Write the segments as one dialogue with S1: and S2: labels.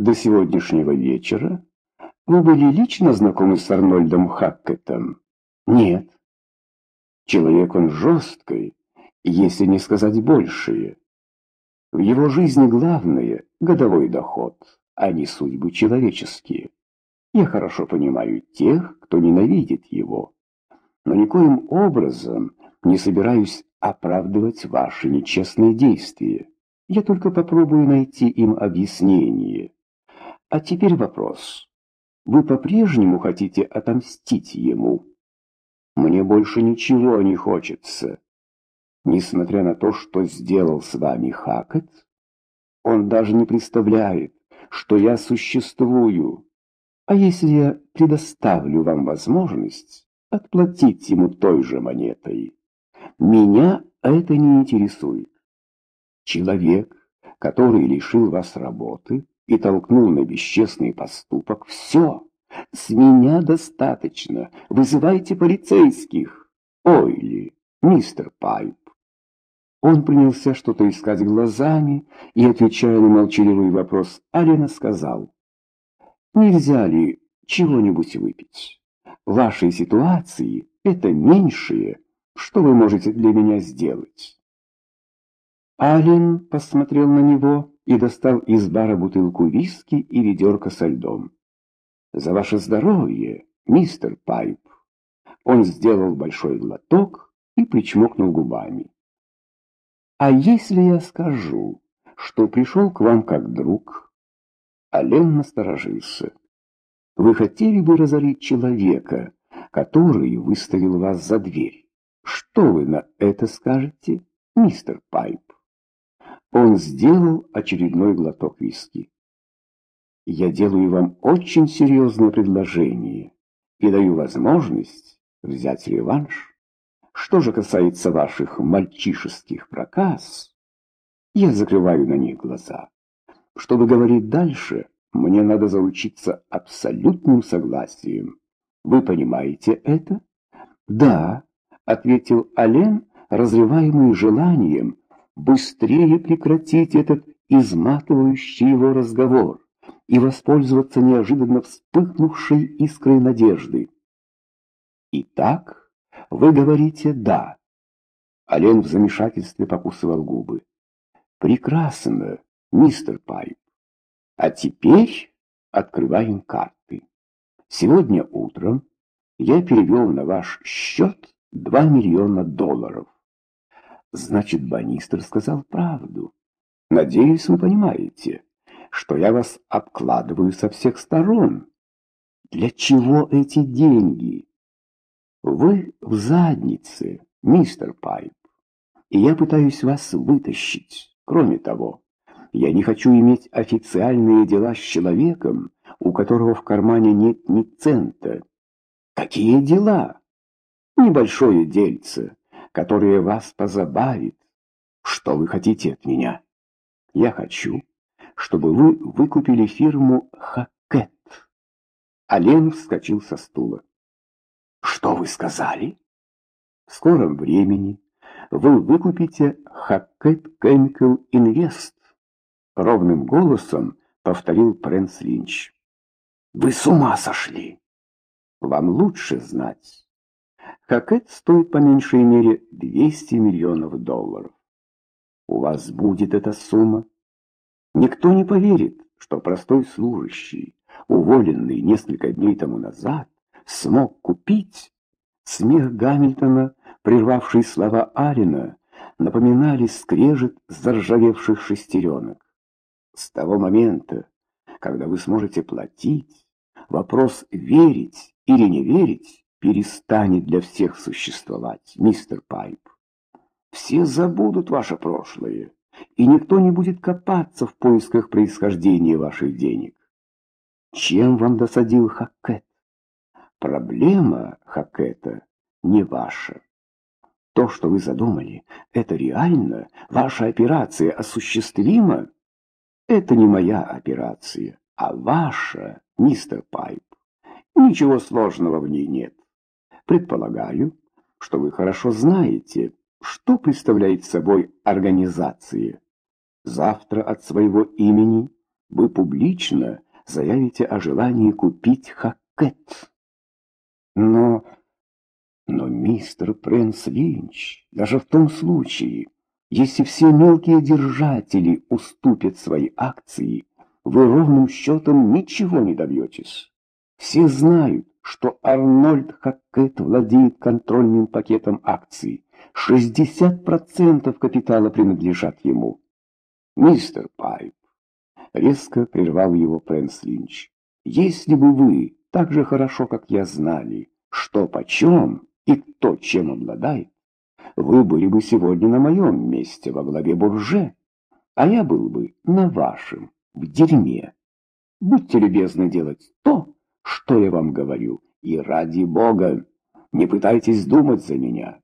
S1: до сегодняшнего вечера вы были лично знакомы с Арнольдом Хаккетом? Нет. Человек он жесткий, если не сказать большее. В его жизни главное — годовой доход, а не судьбы человеческие. Я хорошо понимаю тех, кто ненавидит его, но никоим образом не собираюсь оправдывать ваши нечестные действия. Я только попробую найти им объяснение. А теперь вопрос. Вы по-прежнему хотите отомстить ему? Мне больше ничего не хочется. Несмотря на то, что сделал с вами Хакет, он даже не представляет, что я существую. А если я предоставлю вам возможность отплатить ему той же монетой? Меня это не интересует. Человек, который лишил вас работы и толкнул на бесчестный поступок, все, с меня достаточно, вызывайте полицейских. Ойли, мистер Пайп. Он принялся что-то искать глазами и, отвечая на молчаливый вопрос, Алина сказал, «Нельзя ли чего-нибудь выпить? В вашей ситуации это меньшее, что вы можете для меня сделать?» Алин посмотрел на него и достал из бара бутылку виски и ведерко со льдом. «За ваше здоровье, мистер Пайп!» Он сделал большой глоток и причмокнул губами. «А если я скажу, что пришел к вам как друг?» Ален насторожился. «Вы хотели бы разорить человека, который выставил вас за дверь? Что вы на это скажете, мистер Пайп?» Он сделал очередной глоток виски. «Я делаю вам очень серьезное предложение и даю возможность взять реванш. Что же касается ваших мальчишеских проказ, я закрываю на них глаза. Чтобы говорить дальше, мне надо заручиться абсолютным согласием. Вы понимаете это? Да, ответил Ален, разрываемый желанием быстрее прекратить этот изматывающий его разговор и воспользоваться неожиданно вспыхнувшей искрой надежды. «Итак, вы говорите «да». Ален в замешательстве покусывал губы. «Прекрасно, мистер Пайп. А теперь открываем карты. Сегодня утром я перевел на ваш счет 2 миллиона долларов. Значит, Банистер сказал правду. Надеюсь, вы понимаете, что я вас обкладываю со всех сторон. Для чего эти деньги? Вы в заднице, мистер Пайп, и я пытаюсь вас вытащить. Кроме того, я не хочу иметь официальные дела с человеком, у которого в кармане нет ни цента. Какие дела? Небольшое дельце которое вас позабавит. Что вы хотите от меня? Я хочу, чтобы вы выкупили фирму Хакет. Ален вскочил со стула. Что вы сказали? В скором времени вы выкупите Хакет Chemical Invest. Ровным голосом повторил Прэнс Линч. Вы с ума сошли! Вам лучше знать. Хакет стоит по меньшей мере 200 миллионов долларов. У вас будет эта сумма? Никто не поверит, что простой служащий, уволенный несколько дней тому назад, смог купить. Смех Гамильтона, прервавший слова Арина, напоминали скрежет заржавевших шестеренок. С того момента, когда вы сможете платить, вопрос верить или не верить перестанет для всех существовать, мистер Пайп. Все забудут ваше прошлое, и никто не будет копаться в поисках происхождения ваших денег. Чем вам досадил Хакет? Проблема Хакета не ваша. То, что вы задумали, это реально? Ваша операция осуществима? Это не моя операция, а ваша, мистер Пайп. Ничего сложного в ней нет. Предполагаю, что вы хорошо знаете, что представляет собой организация. Завтра от своего имени вы публично заявите о желании купить Хакет. Но... Но мистер Прэнс Линч, даже в том случае, если все мелкие держатели уступят свои акции, вы ровным счетом ничего не добьетесь. Все знают, что Арнольд Хакет владеет контрольным пакетом акций. 60% капитала принадлежат ему. Мистер Пайп, резко прервал его Прэнс Линч, если бы вы так же хорошо, как я, знали, что почем и кто чем обладает, вы были бы сегодня на моем месте во главе бурже, а я был бы на вашем, в дерьме. Будьте любезны делать то, что я вам говорю, и ради бога, не пытайтесь думать за меня.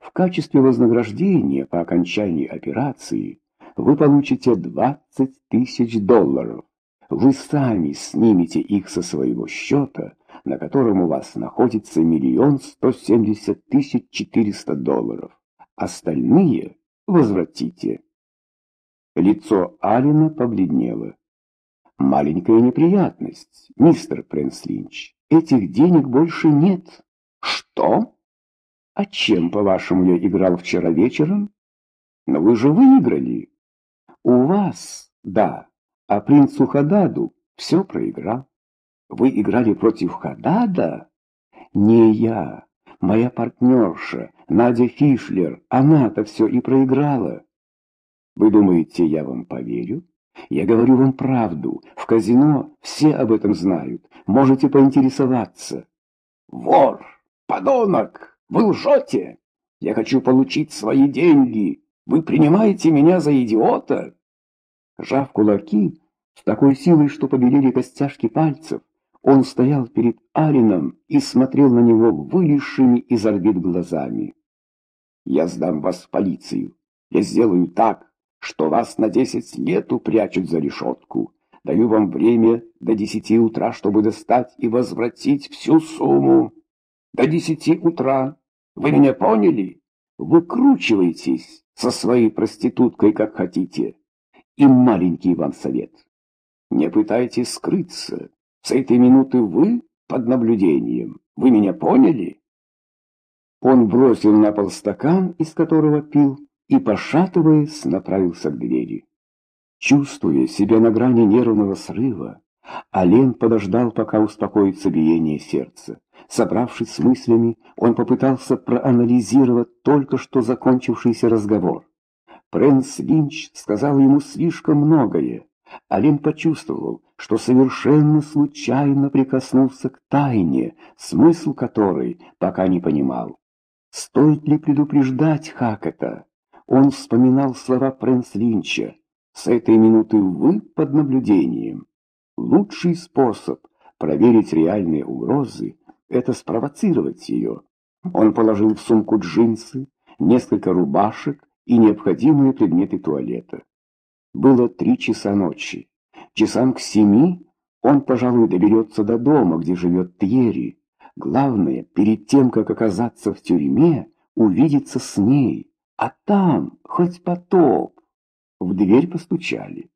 S1: В качестве вознаграждения по окончании операции вы получите 20 тысяч долларов. Вы сами снимете их со своего счета, на котором у вас находится миллион сто семьдесят тысяч четыреста долларов. Остальные возвратите. Лицо Алина побледнело. Маленькая неприятность, мистер Прэнс Линч. Этих денег больше нет. Что? А чем, по-вашему, я играл вчера вечером? Но вы же выиграли. У вас, да, а принцу Хададу все проиграл. Вы играли против Хадада? Не я, моя партнерша, Надя Фишлер, она-то все и проиграла. Вы думаете, я вам поверю? Я говорю вам правду. В казино все об этом знают. Можете поинтересоваться. Вор! Подонок! Вы лжете! Я хочу получить свои деньги. Вы принимаете меня за идиота? Жав кулаки с такой силой, что побелели костяшки пальцев, он стоял перед Алином и смотрел на него вылезшими из орбит глазами. «Я сдам вас в полицию. Я сделаю так, что вас на десять лет упрячут за решетку. Даю вам время до десяти утра, чтобы достать и возвратить всю сумму. До десяти утра. Вы меня поняли? Выкручивайтесь со своей проституткой, как хотите. И маленький вам совет. Не пытайтесь скрыться. С этой минуты вы под наблюдением. Вы меня поняли? Он бросил на пол стакан, из которого пил, и, пошатываясь, направился к двери. Чувствуя себя на грани нервного срыва, Ален подождал, пока успокоится биение сердца. Собравшись с мыслями, он попытался проанализировать только что закончившийся разговор. Прэнс Линч сказал ему слишком многое. Ален почувствовал, что совершенно случайно прикоснулся к тайне, смысл которой пока не понимал. Стоит ли предупреждать Хакета? Он вспоминал слова Прэнс Линча. «С этой минуты вы под наблюдением. Лучший способ проверить реальные угрозы — это спровоцировать ее». Он положил в сумку джинсы, несколько рубашек и необходимые предметы туалета. Было три часа ночи. Часам к семи он, пожалуй, доберется до дома, где живет Тьерри. Главное, перед тем, как оказаться в тюрьме, увидеться с ней. А там хоть потоп. В дверь постучали.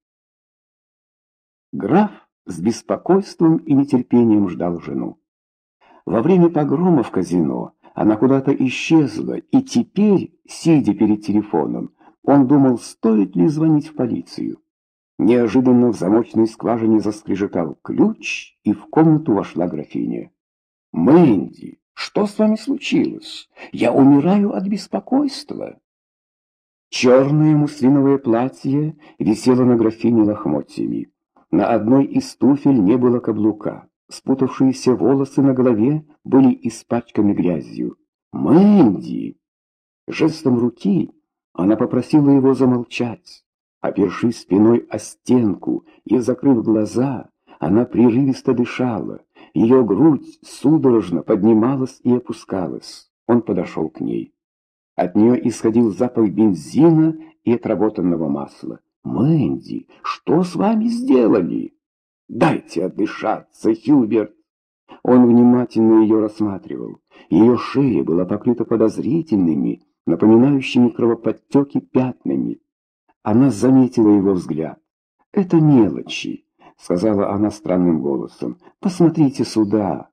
S1: Граф с беспокойством и нетерпением ждал жену. Во время погрома в казино она куда-то исчезла, и теперь, сидя перед телефоном, он думал, стоит ли звонить в полицию. Неожиданно в замочной скважине заскрежетал ключ, и в комнату вошла графиня. «Мэнди, что с вами случилось? Я умираю от беспокойства». Черное муслиновое платье висело на графине лохмотьями. На одной из туфель не было каблука. Спутавшиеся волосы на голове были испачканы грязью. «Мэнди!» Жестом руки она попросила его замолчать. Опершись спиной о стенку и закрыв глаза, она прерывисто дышала. Ее грудь судорожно поднималась и опускалась. Он подошел к ней. От нее исходил запах бензина и отработанного масла. «Мэнди, что с вами сделали?» «Дайте отдышаться, Хьюберт!» Он внимательно ее рассматривал. Ее шея была покрыта подозрительными, напоминающими кровоподтеки пятнами. Она заметила его взгляд. «Это мелочи. сказала она странным голосом. «Посмотрите сюда!»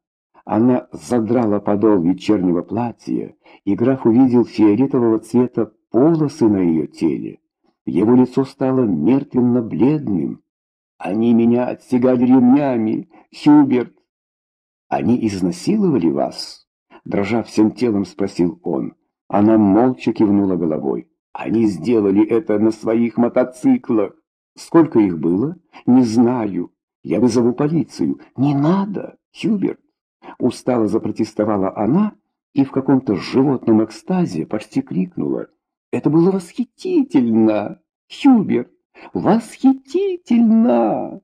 S1: Она задрала подол вечернего платья, и граф увидел фиолетового цвета полосы на ее теле. Его лицо стало мертвенно-бледным. «Они меня отстегали ремнями, Хьюберт!» «Они изнасиловали вас?» Дрожа всем телом, спросил он. Она молча кивнула головой. «Они сделали это на своих мотоциклах!» Сколько их было? Не знаю. Я вызову полицию. Не надо, Хьюберт. Устало запротестовала она и в каком-то животном экстазе почти крикнула. Это было восхитительно, Хьюберт, восхитительно!